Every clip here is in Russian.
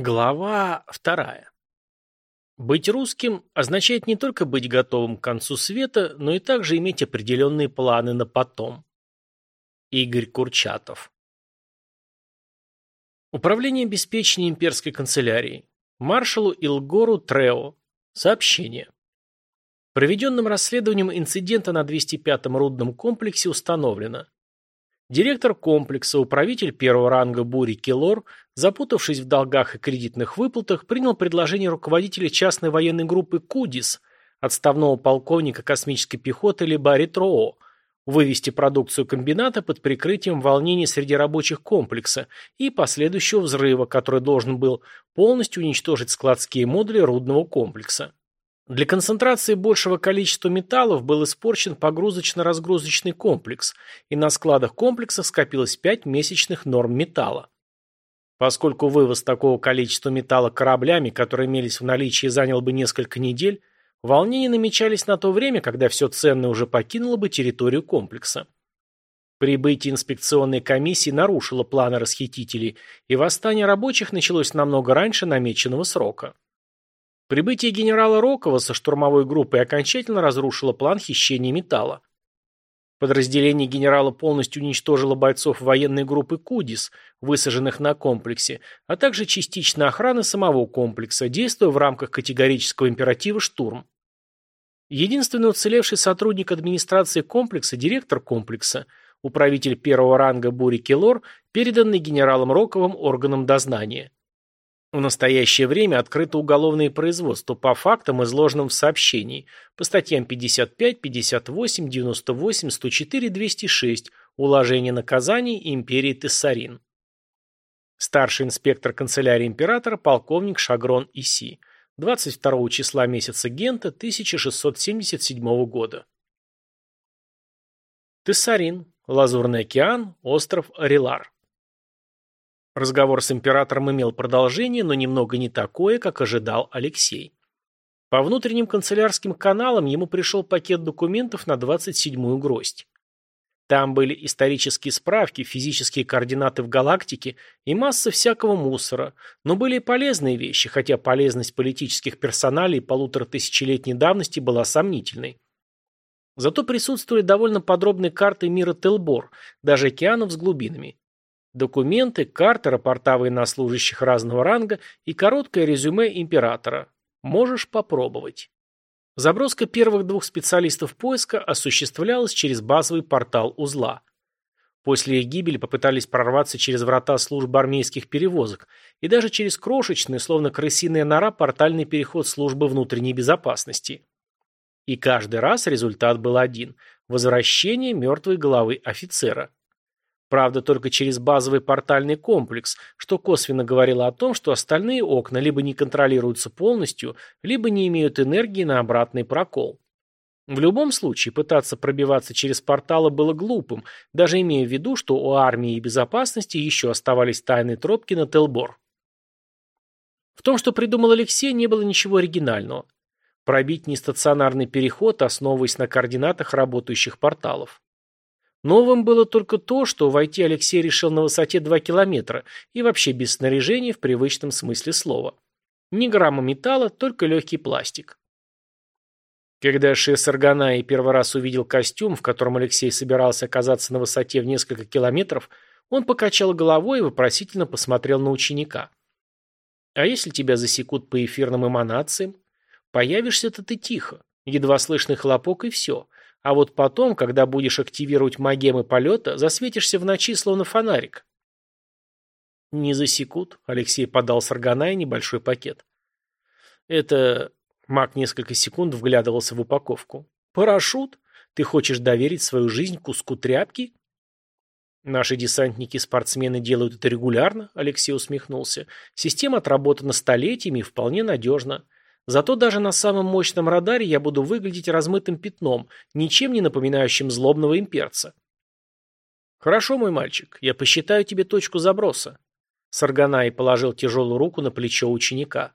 Глава вторая. Быть русским означает не только быть готовым к концу света, но и также иметь определенные планы на потом. Игорь Курчатов. Управление обеспечения имперской канцелярии. Маршалу Илгору Трео. Сообщение. Проведенным расследованием инцидента на 205-м рудном комплексе установлено, Директор комплекса, управитель первого ранга Бури Келор, запутавшись в долгах и кредитных выплатах, принял предложение руководителя частной военной группы «Кудис», отставного полковника космической пехоты Лебари Троо, вывести продукцию комбината под прикрытием волнений среди рабочих комплекса и последующего взрыва, который должен был полностью уничтожить складские модули рудного комплекса. Для концентрации большего количества металлов был испорчен погрузочно-разгрузочный комплекс, и на складах комплекса скопилось 5 месячных норм металла. Поскольку вывоз такого количества металла кораблями, которые имелись в наличии, занял бы несколько недель, волнения намечались на то время, когда все ценное уже покинуло бы территорию комплекса. Прибытие инспекционной комиссии нарушило планы расхитителей, и восстание рабочих началось намного раньше намеченного срока. Прибытие генерала Рокова со штурмовой группой окончательно разрушило план хищения металла. Подразделение генерала полностью уничтожило бойцов военной группы «Кудис», высаженных на комплексе, а также частично охраны самого комплекса, действуя в рамках категорического императива «Штурм». Единственный уцелевший сотрудник администрации комплекса – директор комплекса, управитель первого ранга Бури Келор, переданный генералом Роковым органам дознания. В настоящее время открыто уголовное производство по фактам, изложенным в сообщении, по статьям 55, 58, 98, 104, 206 Уложение наказаний империи Тессарин. Старший инспектор канцелярии императора полковник Шагрон Иси. 22 числа месяца Гента 1677 года. Тессарин, Лазурный океан, остров Арилар. Разговор с императором имел продолжение, но немного не такое, как ожидал Алексей. По внутренним канцелярским каналам ему пришел пакет документов на 27-ю гроздь. Там были исторические справки, физические координаты в галактике и масса всякого мусора, но были и полезные вещи, хотя полезность политических персоналей полутора тысячелетней давности была сомнительной. Зато присутствовали довольно подробные карты мира Телбор, даже океанов с глубинами. Документы, карты, рапорта военнослужащих разного ранга и короткое резюме императора. Можешь попробовать. Заброска первых двух специалистов поиска осуществлялась через базовый портал узла. После их гибели попытались прорваться через врата службы армейских перевозок и даже через крошечный, словно крысиная нора, портальный переход службы внутренней безопасности. И каждый раз результат был один – возвращение мертвой головы офицера. Правда, только через базовый портальный комплекс, что косвенно говорило о том, что остальные окна либо не контролируются полностью, либо не имеют энергии на обратный прокол. В любом случае, пытаться пробиваться через порталы было глупым, даже имея в виду, что у армии и безопасности еще оставались тайные тропки на Телбор. В том, что придумал Алексей, не было ничего оригинального. Пробить нестационарный переход, основываясь на координатах работающих порталов. Новым было только то, что войти Алексей решил на высоте 2 километра и вообще без снаряжения в привычном смысле слова. Ни грамма металла, только легкий пластик. Когда Шес Арганаи первый раз увидел костюм, в котором Алексей собирался оказаться на высоте в несколько километров, он покачал головой и вопросительно посмотрел на ученика. «А если тебя засекут по эфирным эманациям? Появишься-то ты тихо, едва слышный хлопок и все. А вот потом, когда будешь активировать магемы полета, засветишься в ночи, словно фонарик. Не засекут. Алексей подал с органая небольшой пакет. Это... Маг несколько секунд вглядывался в упаковку. Парашют? Ты хочешь доверить свою жизнь куску тряпки? Наши десантники-спортсмены делают это регулярно, Алексей усмехнулся. Система отработана столетиями и вполне надежна. Зато даже на самом мощном радаре я буду выглядеть размытым пятном, ничем не напоминающим злобного имперца. Хорошо, мой мальчик, я посчитаю тебе точку заброса. Сарганай положил тяжелую руку на плечо ученика.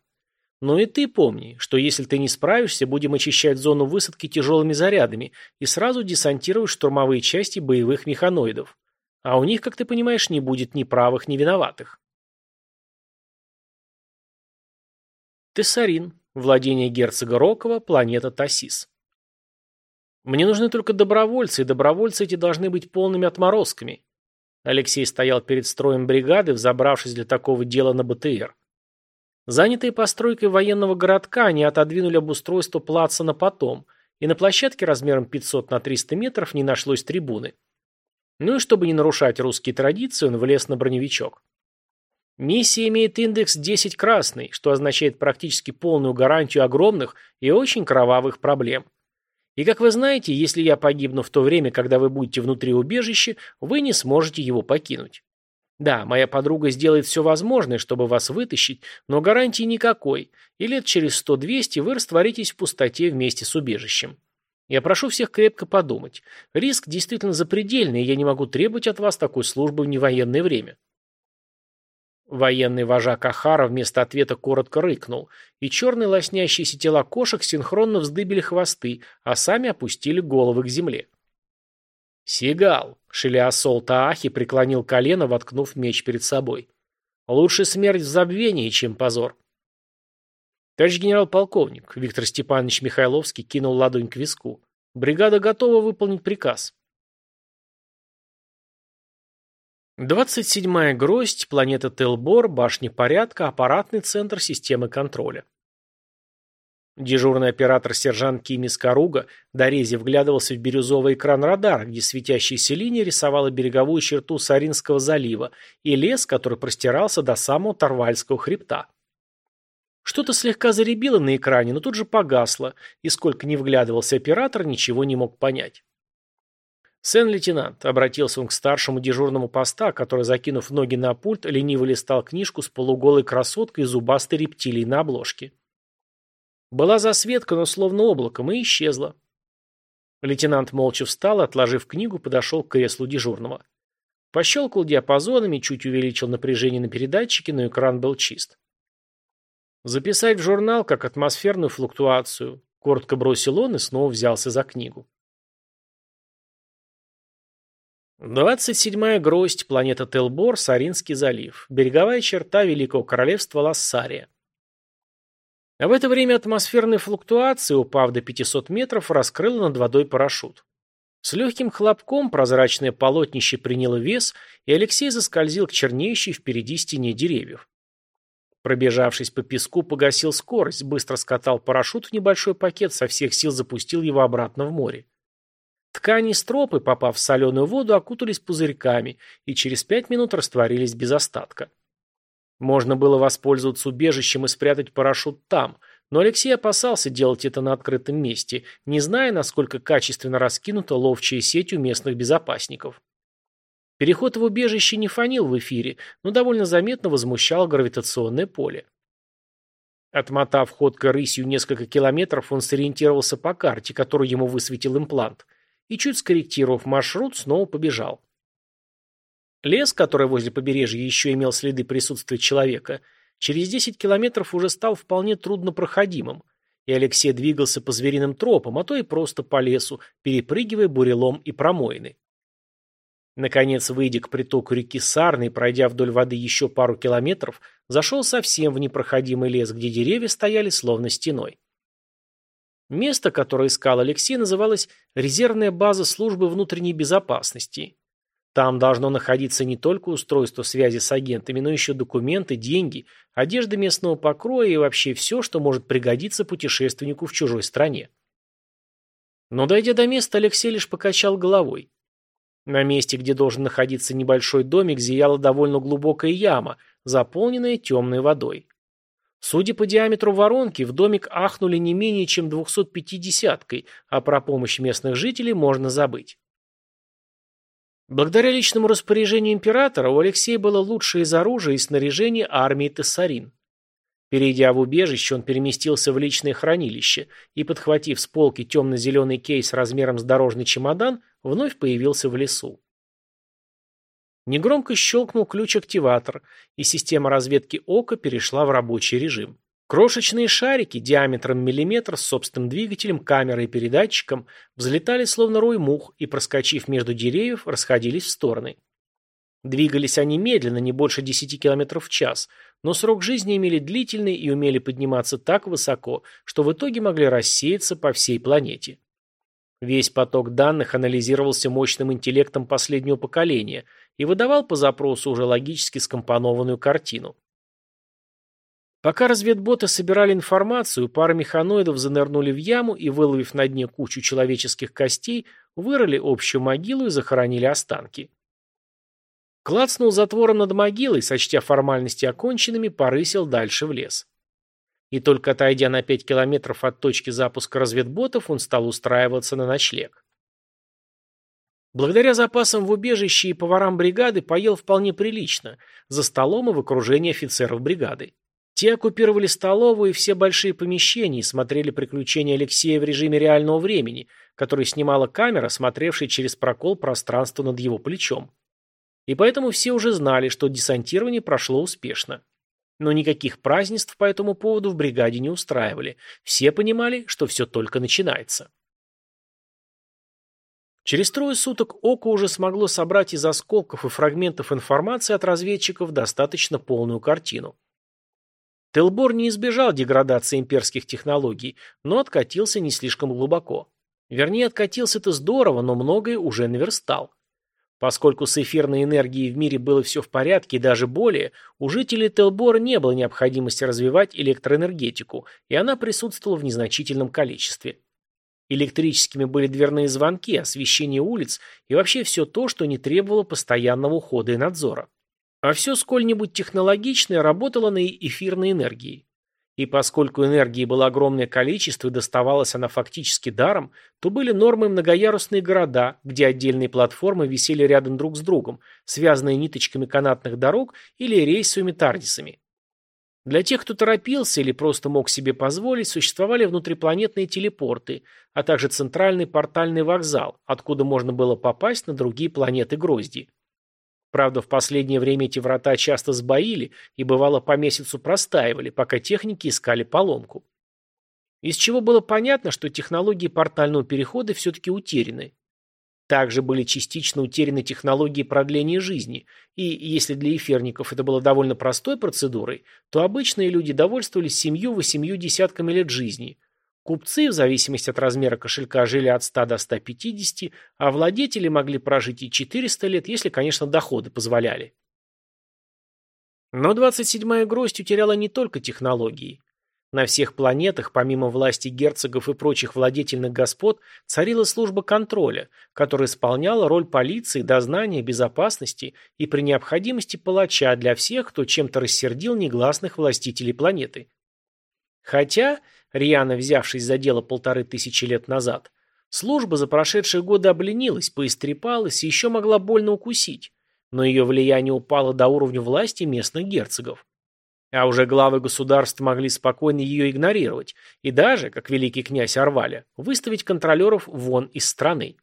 Но и ты помни, что если ты не справишься, будем очищать зону высадки тяжелыми зарядами и сразу десантировать штурмовые части боевых механоидов. А у них, как ты понимаешь, не будет ни правых, ни виноватых. Тессарин. Владение герцога Рокова, планета Тассис. Мне нужны только добровольцы, и добровольцы эти должны быть полными отморозками. Алексей стоял перед строем бригады, взобравшись для такого дела на БТР. Занятые постройкой военного городка, они отодвинули обустройство плаца на потом, и на площадке размером 500 на 300 метров не нашлось трибуны. Ну и чтобы не нарушать русские традиции, он влез на броневичок. Миссия имеет индекс 10 красный, что означает практически полную гарантию огромных и очень кровавых проблем. И как вы знаете, если я погибну в то время, когда вы будете внутри убежища, вы не сможете его покинуть. Да, моя подруга сделает все возможное, чтобы вас вытащить, но гарантии никакой, и лет через 100-200 вы растворитесь в пустоте вместе с убежищем. Я прошу всех крепко подумать. Риск действительно запредельный, и я не могу требовать от вас такой службы в невоенное время. Военный вожак Ахара вместо ответа коротко рыкнул, и черные лоснящиеся тела кошек синхронно вздыбили хвосты, а сами опустили головы к земле. «Сигал!» — Шелиасол Таахи преклонил колено, воткнув меч перед собой. «Лучше смерть в забвении, чем позор». Товарищ генерал-полковник, Виктор Степанович Михайловский кинул ладонь к виску. Бригада готова выполнить приказ. 27-я гроздь, планета Телбор, башня порядка, аппаратный центр системы контроля. Дежурный оператор сержант Кими Скоруга, дорези вглядывался в бирюзовый экран радара, где светящаяся линия рисовала береговую черту Саринского залива и лес, который простирался до самого Тарвальского хребта. Что-то слегка заребило на экране, но тут же погасло, и сколько ни вглядывался оператор, ничего не мог понять. «Сен-лейтенант», — обратился он к старшему дежурному поста, который, закинув ноги на пульт, лениво листал книжку с полуголой красоткой и зубастой рептилией на обложке. Была засветка, но словно облаком, и исчезла. Лейтенант молча встал, отложив книгу, подошел к креслу дежурного. Пощелкал диапазонами, чуть увеличил напряжение на передатчике, но экран был чист. «Записать в журнал как атмосферную флуктуацию», — коротко бросил он и снова взялся за книгу. Двадцать седьмая гроздь, планета Телбор, Саринский залив, береговая черта Великого Королевства Лассария. А в это время атмосферная флуктуация, упав до 500 метров, раскрыла над водой парашют. С легким хлопком прозрачное полотнище приняло вес, и Алексей заскользил к чернеющей впереди стене деревьев. Пробежавшись по песку, погасил скорость, быстро скатал парашют в небольшой пакет, со всех сил запустил его обратно в море. Ткани стропы, попав в соленую воду, окутались пузырьками и через пять минут растворились без остатка. Можно было воспользоваться убежищем и спрятать парашют там, но Алексей опасался делать это на открытом месте, не зная, насколько качественно раскинута ловчая сеть у местных безопасников. Переход в убежище не фонил в эфире, но довольно заметно возмущал гравитационное поле. Отмотав ходкой рысью несколько километров, он сориентировался по карте, которую ему высветил имплант, и, чуть скорректировав маршрут, снова побежал. Лес, который возле побережья еще имел следы присутствия человека, через 10 километров уже стал вполне труднопроходимым, и Алексей двигался по звериным тропам, а то и просто по лесу, перепрыгивая бурелом и промоины. Наконец, выйдя к притоку реки Сарны пройдя вдоль воды еще пару километров, зашел совсем в непроходимый лес, где деревья стояли словно стеной. Место, которое искал Алексей, называлось «Резервная база службы внутренней безопасности». Там должно находиться не только устройство связи с агентами, но еще документы, деньги, одежда местного покроя и вообще все, что может пригодиться путешественнику в чужой стране. Но дойдя до места, Алексей лишь покачал головой. На месте, где должен находиться небольшой домик, зияла довольно глубокая яма, заполненная темной водой. Судя по диаметру воронки, в домик ахнули не менее чем 250-кой, а про помощь местных жителей можно забыть. Благодаря личному распоряжению императора у Алексея было лучшее из оружия и снаряжения армии Тессарин. Перейдя в убежище, он переместился в личное хранилище и, подхватив с полки темно-зеленый кейс размером с дорожный чемодан, вновь появился в лесу. Негромко щелкнул ключ-активатор, и система разведки ока перешла в рабочий режим. Крошечные шарики диаметром миллиметр с собственным двигателем, камерой и передатчиком взлетали словно рой мух и, проскочив между деревьев, расходились в стороны. Двигались они медленно, не больше 10 км в час, но срок жизни имели длительный и умели подниматься так высоко, что в итоге могли рассеяться по всей планете. Весь поток данных анализировался мощным интеллектом последнего поколения и выдавал по запросу уже логически скомпонованную картину. Пока разведботы собирали информацию, пара механоидов занырнули в яму и, выловив на дне кучу человеческих костей, вырыли общую могилу и захоронили останки. Клацнул затвором над могилой, сочтя формальности оконченными, порысил дальше в лес. И только отойдя на пять километров от точки запуска разведботов, он стал устраиваться на ночлег. Благодаря запасам в убежище и поварам бригады поел вполне прилично, за столом и в окружении офицеров бригады. Те оккупировали столовую и все большие помещения и смотрели приключения Алексея в режиме реального времени, который снимала камера, смотревшая через прокол пространства над его плечом. И поэтому все уже знали, что десантирование прошло успешно. Но никаких празднеств по этому поводу в бригаде не устраивали. Все понимали, что все только начинается. Через трое суток Око уже смогло собрать из осколков и фрагментов информации от разведчиков достаточно полную картину. Телбор не избежал деградации имперских технологий, но откатился не слишком глубоко. Вернее, откатился-то здорово, но многое уже наверстал. Поскольку с эфирной энергией в мире было все в порядке и даже более, у жителей Телбора не было необходимости развивать электроэнергетику, и она присутствовала в незначительном количестве. Электрическими были дверные звонки, освещение улиц и вообще все то, что не требовало постоянного ухода и надзора. А все сколь-нибудь технологичное работало на эфирной энергии. И поскольку энергии было огромное количество и доставалась она фактически даром, то были нормы многоярусные города, где отдельные платформы висели рядом друг с другом, связанные ниточками канатных дорог или рейсовыми тардисами. Для тех, кто торопился или просто мог себе позволить, существовали внутрипланетные телепорты, а также центральный портальный вокзал, откуда можно было попасть на другие планеты Грозди. Правда, в последнее время эти врата часто сбоили и, бывало, по месяцу простаивали, пока техники искали поломку. Из чего было понятно, что технологии портального перехода все-таки утеряны. Также были частично утеряны технологии продления жизни, и если для эфирников это было довольно простой процедурой, то обычные люди довольствовались семью-восемью десятками лет жизни, Купцы, в зависимости от размера кошелька, жили от 100 до 150, а владетели могли прожить и 400 лет, если, конечно, доходы позволяли. Но 27-я гроздь утеряла не только технологии. На всех планетах, помимо власти герцогов и прочих владетельных господ, царила служба контроля, которая исполняла роль полиции, дознания, безопасности и при необходимости палача для всех, кто чем-то рассердил негласных властителей планеты. Хотя рьяно взявшись за дело полторы тысячи лет назад, служба за прошедшие годы обленилась, поистрепалась и еще могла больно укусить, но ее влияние упало до уровня власти местных герцогов. А уже главы государств могли спокойно ее игнорировать и даже, как великий князь Орваля, выставить контролеров вон из страны.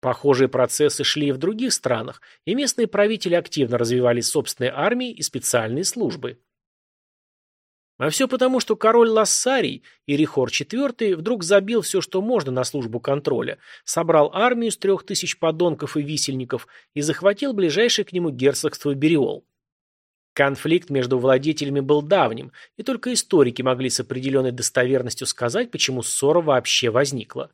Похожие процессы шли и в других странах, и местные правители активно развивали собственные армии и специальные службы. А все потому, что король Лассарий, Ирихор IV, вдруг забил все, что можно на службу контроля, собрал армию из трех тысяч подонков и висельников и захватил ближайшее к нему герцогство Бериол. Конфликт между владетелями был давним, и только историки могли с определенной достоверностью сказать, почему ссора вообще возникла.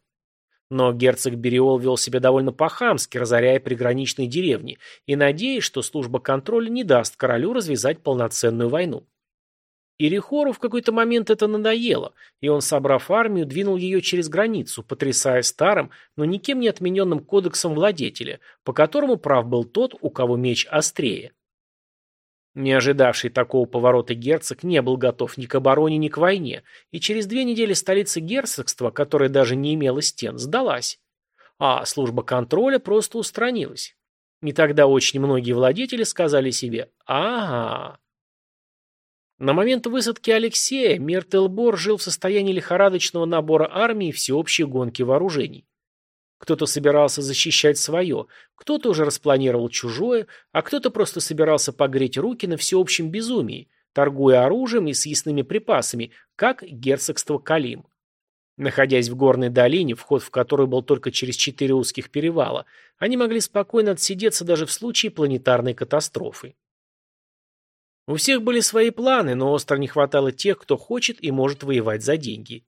Но герцог Бериол вел себя довольно по-хамски, разоряя приграничные деревни, и надеясь, что служба контроля не даст королю развязать полноценную войну. Ирихору в какой-то момент это надоело, и он, собрав армию, двинул ее через границу, потрясая старым, но никем не отмененным кодексом владетеля, по которому прав был тот, у кого меч острее. Не ожидавший такого поворота герцог не был готов ни к обороне, ни к войне, и через две недели столица герцогства, которая даже не имела стен, сдалась. А служба контроля просто устранилась. И тогда очень многие владетели сказали себе «Ага, на момент высадки Алексея Миртелбор жил в состоянии лихорадочного набора армии и всеобщей гонки вооружений. Кто-то собирался защищать свое, кто-то уже распланировал чужое, а кто-то просто собирался погреть руки на всеобщем безумии, торгуя оружием и съестными припасами, как герцогство Калим. Находясь в горной долине, вход в которую был только через четыре узких перевала, они могли спокойно отсидеться даже в случае планетарной катастрофы. У всех были свои планы, но остро не хватало тех, кто хочет и может воевать за деньги.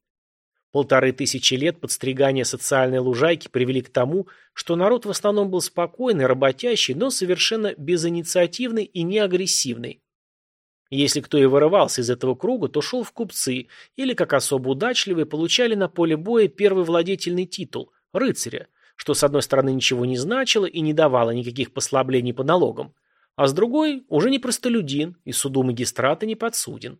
Полторы тысячи лет подстригания социальной лужайки привели к тому, что народ в основном был спокойный, работящий, но совершенно безинициативный и неагрессивный. Если кто и вырывался из этого круга, то шел в купцы, или, как особо удачливые, получали на поле боя первый владетельный титул – рыцаря, что с одной стороны ничего не значило и не давало никаких послаблений по налогам, а с другой – уже не простолюдин и суду магистрата не подсуден.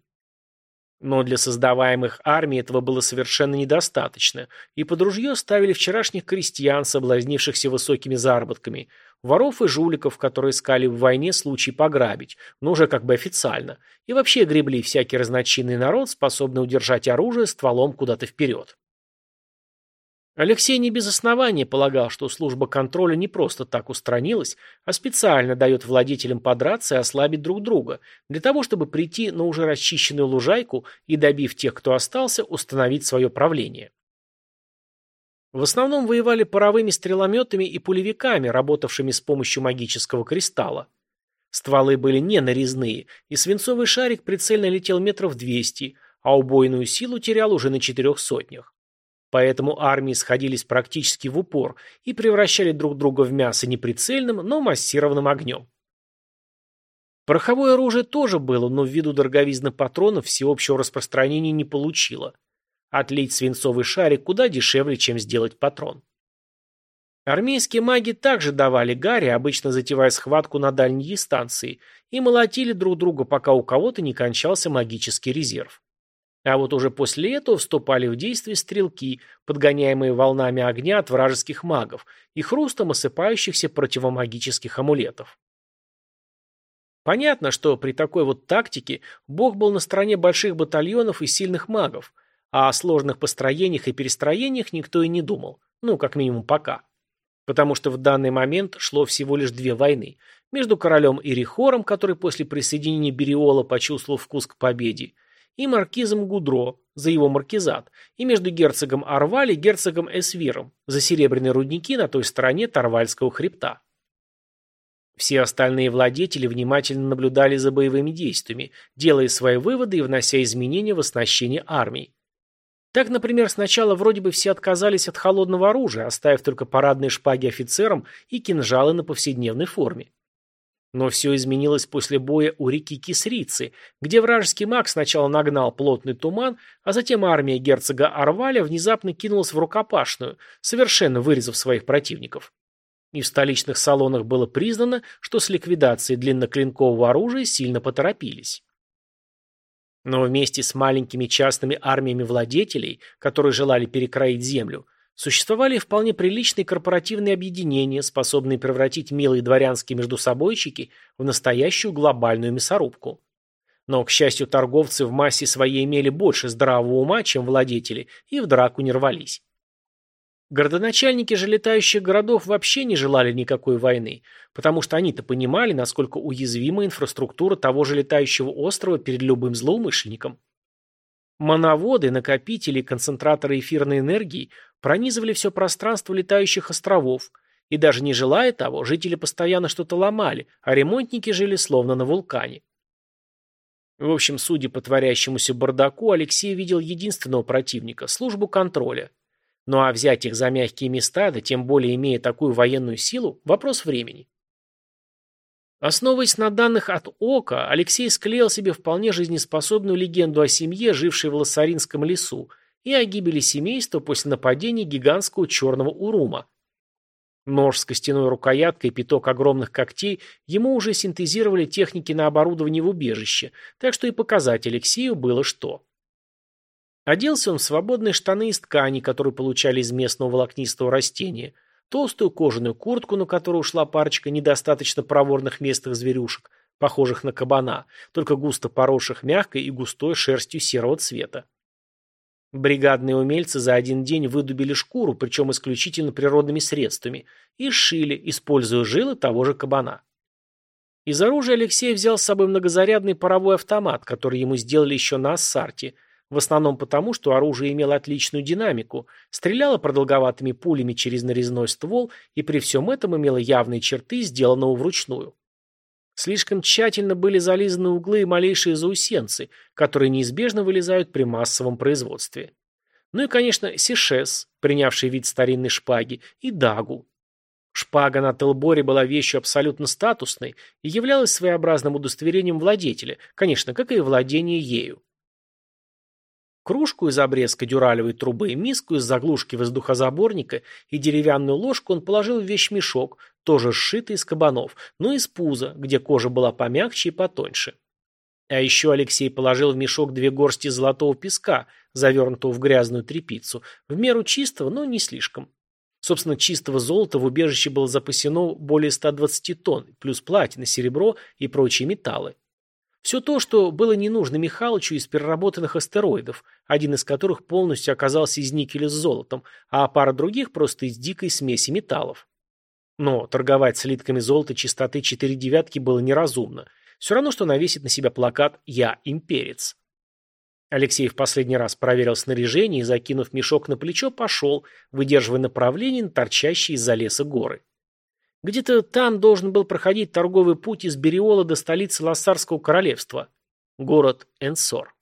Но для создаваемых армий этого было совершенно недостаточно, и под ружье ставили вчерашних крестьян, соблазнившихся высокими заработками, воров и жуликов, которые искали в войне случай пограбить, но уже как бы официально, и вообще гребли всякий разночинный народ, способный удержать оружие стволом куда-то вперед. Алексей не без основания полагал, что служба контроля не просто так устранилась, а специально дает владетелям подраться и ослабить друг друга, для того, чтобы прийти на уже расчищенную лужайку и, добив тех, кто остался, установить свое правление. В основном воевали паровыми стрелометами и пулевиками, работавшими с помощью магического кристалла. Стволы были не нарезные, и свинцовый шарик прицельно летел метров 200, а убойную силу терял уже на четырех сотнях. Поэтому армии сходились практически в упор и превращали друг друга в мясо не прицельным, но массированным огнем. Пороховое оружие тоже было, но ввиду дороговизны патронов всеобщего распространения не получило. Отлить свинцовый шарик куда дешевле, чем сделать патрон. Армейские маги также давали гаре, обычно затевая схватку на дальней дистанции, и молотили друг друга, пока у кого-то не кончался магический резерв. А вот уже после этого вступали в действие стрелки, подгоняемые волнами огня от вражеских магов и хрустом осыпающихся противомагических амулетов. Понятно, что при такой вот тактике Бог был на стороне больших батальонов и сильных магов, а о сложных построениях и перестроениях никто и не думал, ну, как минимум пока. Потому что в данный момент шло всего лишь две войны – между королем Ирихором, который после присоединения Бериола почувствовал вкус к победе, и маркизом Гудро за его маркизат, и между герцогом Арвали и герцогом Эсвиром за серебряные рудники на той стороне Тарвальского хребта. Все остальные владетели внимательно наблюдали за боевыми действиями, делая свои выводы и внося изменения в оснащение армии. Так, например, сначала вроде бы все отказались от холодного оружия, оставив только парадные шпаги офицерам и кинжалы на повседневной форме. Но все изменилось после боя у реки Кисрицы, где вражеский маг сначала нагнал плотный туман, а затем армия герцога Арваля внезапно кинулась в рукопашную, совершенно вырезав своих противников. И в столичных салонах было признано, что с ликвидацией длинноклинкового оружия сильно поторопились. Но вместе с маленькими частными армиями владетелей, которые желали перекроить землю, Существовали вполне приличные корпоративные объединения, способные превратить милые дворянские междусобойчики в настоящую глобальную мясорубку. Но, к счастью, торговцы в массе своей имели больше здравого ума, чем владетели, и в драку не рвались. Городоначальники же летающих городов вообще не желали никакой войны, потому что они-то понимали, насколько уязвима инфраструктура того же летающего острова перед любым злоумышленником. Моноводы, накопители концентраторы эфирной энергии пронизывали все пространство летающих островов, и даже не желая того, жители постоянно что-то ломали, а ремонтники жили словно на вулкане. В общем, судя по творящемуся бардаку, Алексей видел единственного противника – службу контроля. Ну а взять их за мягкие места, да тем более имея такую военную силу – вопрос времени. Основываясь на данных от ОКа, Алексей склеил себе вполне жизнеспособную легенду о семье, жившей в Лассаринском лесу, и о гибели семейства после нападения гигантского черного урума. Нож с костяной рукояткой и пяток огромных когтей ему уже синтезировали техники на оборудование в убежище, так что и показать Алексею было что. Оделся он в свободные штаны из ткани, которые получали из местного волокнистого растения – толстую кожаную куртку, на которую ушла парочка недостаточно проворных местных зверюшек, похожих на кабана, только густо поросших мягкой и густой шерстью серого цвета. Бригадные умельцы за один день выдубили шкуру, причем исключительно природными средствами, и сшили, используя жилы того же кабана. Из оружия Алексей взял с собой многозарядный паровой автомат, который ему сделали еще на Ассарте – в основном потому, что оружие имело отличную динамику, стреляло продолговатыми пулями через нарезной ствол и при всем этом имело явные черты, сделанного вручную. Слишком тщательно были зализаны углы и малейшие заусенцы, которые неизбежно вылезают при массовом производстве. Ну и, конечно, сишес, принявший вид старинной шпаги, и дагу. Шпага на Телборе была вещью абсолютно статусной и являлась своеобразным удостоверением владетеля, конечно, как и владение ею. Кружку из обрезка дюралевой трубы, миску из заглушки воздухозаборника и деревянную ложку он положил в вещмешок, тоже сшитый из кабанов, но из пуза, где кожа была помягче и потоньше. А еще Алексей положил в мешок две горсти золотого песка, завернутого в грязную тряпицу, в меру чистого, но не слишком. Собственно, чистого золота в убежище было запасено более 120 тонн, плюс платина, серебро и прочие металлы. Все то, что было не нужно Михалычу из переработанных астероидов, один из которых полностью оказался из никеля с золотом, а пара других просто из дикой смеси металлов. Но торговать слитками золота чистоты 4 девятки было неразумно. Все равно, что навесить на себя плакат «Я имперец». Алексей в последний раз проверил снаряжение и, закинув мешок на плечо, пошел, выдерживая направление на торчащие из-за леса горы. Где-то там должен был проходить торговый путь из Бериола до столицы Лассарского королевства, город Энсор.